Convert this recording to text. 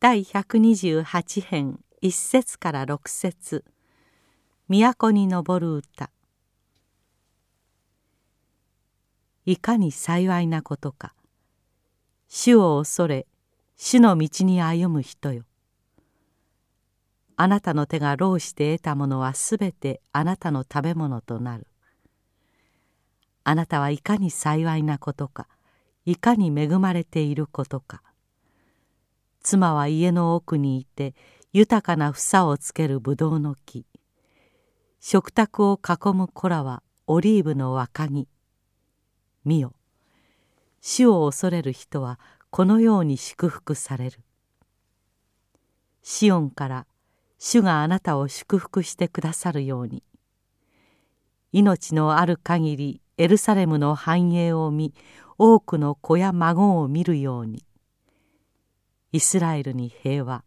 第128編1節から6節。都に登る歌。いかに幸いなことか。主を恐れ主の道に歩む人よ。あなたの手が労して得たものはすべてあなたの食べ物となる。あなたはいかに幸いなことか。いかに恵まれていることか。妻は家の奥にいて豊かな房をつけるぶどうの木。食卓を囲む子らはオリーブの若木。見よ。死を恐れる人はこのように祝福される。シオンから主があなたを祝福してくださるように。命のある限りエルサレムの繁栄を見多くの子や孫を見るように。イスラエルに平和。